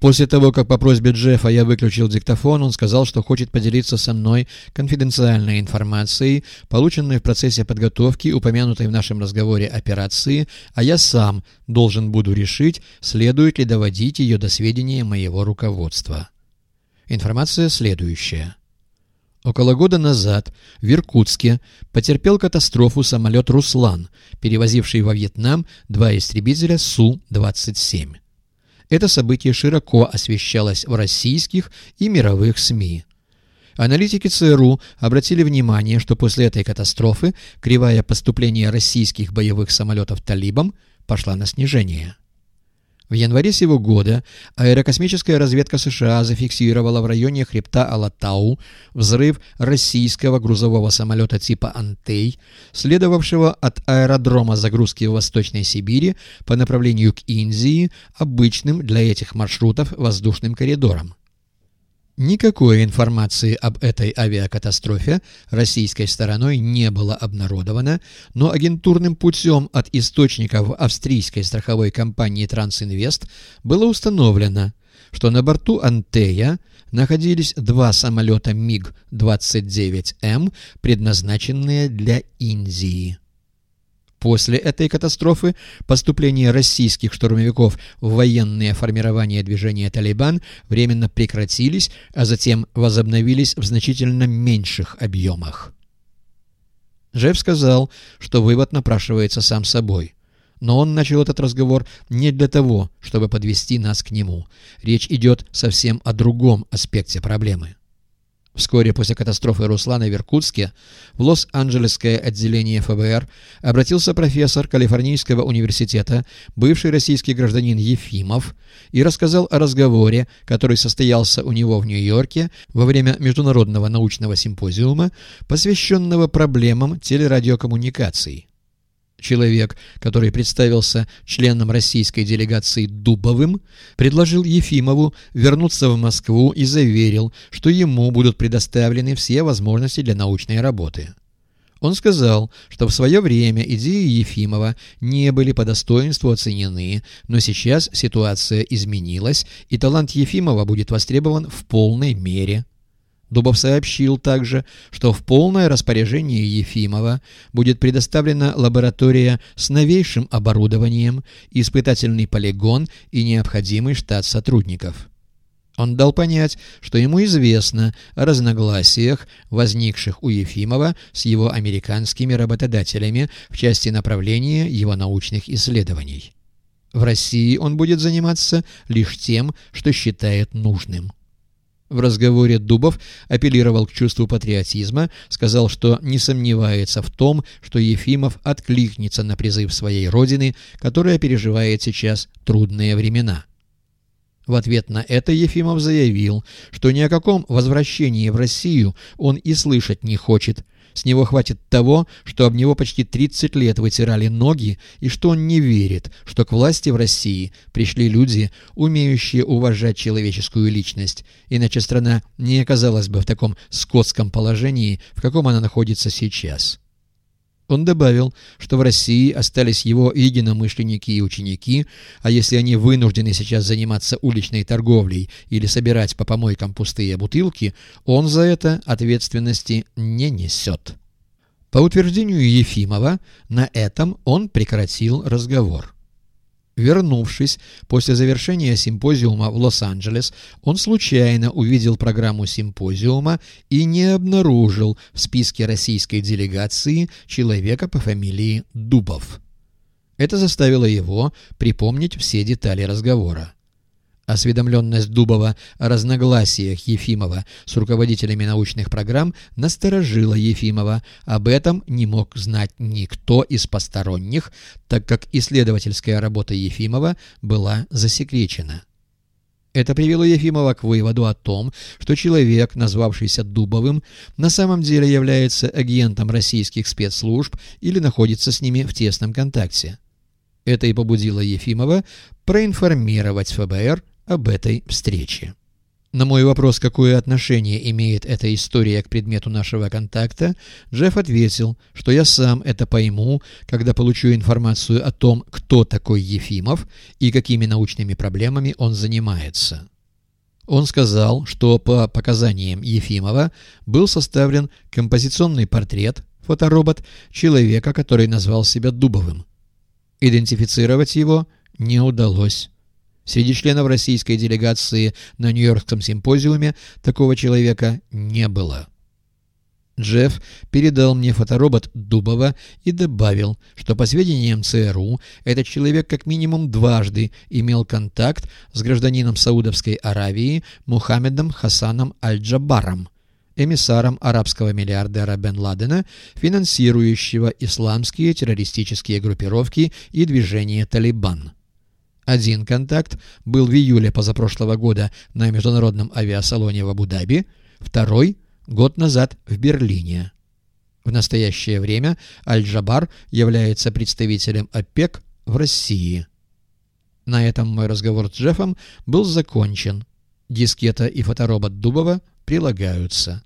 После того, как по просьбе Джеффа я выключил диктофон, он сказал, что хочет поделиться со мной конфиденциальной информацией, полученной в процессе подготовки, упомянутой в нашем разговоре операции, а я сам должен буду решить, следует ли доводить ее до сведения моего руководства. Информация следующая. Около года назад в Иркутске потерпел катастрофу самолет «Руслан», перевозивший во Вьетнам два истребителя Су-27. Это событие широко освещалось в российских и мировых СМИ. Аналитики ЦРУ обратили внимание, что после этой катастрофы кривая поступления российских боевых самолетов талибам пошла на снижение. В январе сего года аэрокосмическая разведка США зафиксировала в районе хребта Алатау взрыв российского грузового самолета типа «Антей», следовавшего от аэродрома загрузки в Восточной Сибири по направлению к Индии, обычным для этих маршрутов воздушным коридором. Никакой информации об этой авиакатастрофе российской стороной не было обнародовано, но агентурным путем от источников австрийской страховой компании «Трансинвест» было установлено, что на борту «Антея» находились два самолета МиГ-29М, предназначенные для Индии. После этой катастрофы поступление российских штурмовиков в военные формирования движения «Талибан» временно прекратились, а затем возобновились в значительно меньших объемах. Джефф сказал, что вывод напрашивается сам собой. Но он начал этот разговор не для того, чтобы подвести нас к нему. Речь идет совсем о другом аспекте проблемы. Вскоре после катастрофы Руслана в Иркутске в Лос-Анджелесское отделение ФБР обратился профессор Калифорнийского университета, бывший российский гражданин Ефимов, и рассказал о разговоре, который состоялся у него в Нью-Йорке во время Международного научного симпозиума, посвященного проблемам телерадиокоммуникаций. Человек, который представился членом российской делегации Дубовым, предложил Ефимову вернуться в Москву и заверил, что ему будут предоставлены все возможности для научной работы. Он сказал, что в свое время идеи Ефимова не были по достоинству оценены, но сейчас ситуация изменилась, и талант Ефимова будет востребован в полной мере. Дубов сообщил также, что в полное распоряжение Ефимова будет предоставлена лаборатория с новейшим оборудованием, испытательный полигон и необходимый штат сотрудников. Он дал понять, что ему известно о разногласиях, возникших у Ефимова с его американскими работодателями в части направления его научных исследований. В России он будет заниматься лишь тем, что считает нужным. В разговоре Дубов апеллировал к чувству патриотизма, сказал, что не сомневается в том, что Ефимов откликнется на призыв своей родины, которая переживает сейчас трудные времена. В ответ на это Ефимов заявил, что ни о каком возвращении в Россию он и слышать не хочет – с него хватит того, что об него почти 30 лет вытирали ноги, и что он не верит, что к власти в России пришли люди, умеющие уважать человеческую личность, иначе страна не оказалась бы в таком скотском положении, в каком она находится сейчас. Он добавил, что в России остались его единомышленники и ученики, а если они вынуждены сейчас заниматься уличной торговлей или собирать по помойкам пустые бутылки, он за это ответственности не несет. По утверждению Ефимова, на этом он прекратил разговор. Вернувшись после завершения симпозиума в Лос-Анджелес, он случайно увидел программу симпозиума и не обнаружил в списке российской делегации человека по фамилии Дубов. Это заставило его припомнить все детали разговора. Осведомленность Дубова о разногласиях Ефимова с руководителями научных программ насторожила Ефимова. Об этом не мог знать никто из посторонних, так как исследовательская работа Ефимова была засекречена. Это привело Ефимова к выводу о том, что человек, назвавшийся Дубовым, на самом деле является агентом российских спецслужб или находится с ними в тесном контакте. Это и побудило Ефимова проинформировать ФБР об этой встрече. На мой вопрос, какое отношение имеет эта история к предмету нашего контакта, Джефф ответил, что я сам это пойму, когда получу информацию о том, кто такой Ефимов и какими научными проблемами он занимается. Он сказал, что по показаниям Ефимова был составлен композиционный портрет, фоторобот, человека, который назвал себя Дубовым. Идентифицировать его не удалось. Среди членов российской делегации на Нью-Йоркском симпозиуме такого человека не было. Джефф передал мне фоторобот Дубова и добавил, что по сведениям ЦРУ этот человек как минимум дважды имел контакт с гражданином Саудовской Аравии Мухаммедом Хасаном Аль-Джабаром, эмиссаром арабского миллиардера Бен Ладена, финансирующего исламские террористические группировки и движение «Талибан». Один контакт был в июле позапрошлого года на международном авиасалоне в Абу-Даби, второй – год назад в Берлине. В настоящее время Аль-Джабар является представителем ОПЕК в России. На этом мой разговор с Джеффом был закончен. Дискета и фоторобот Дубова прилагаются.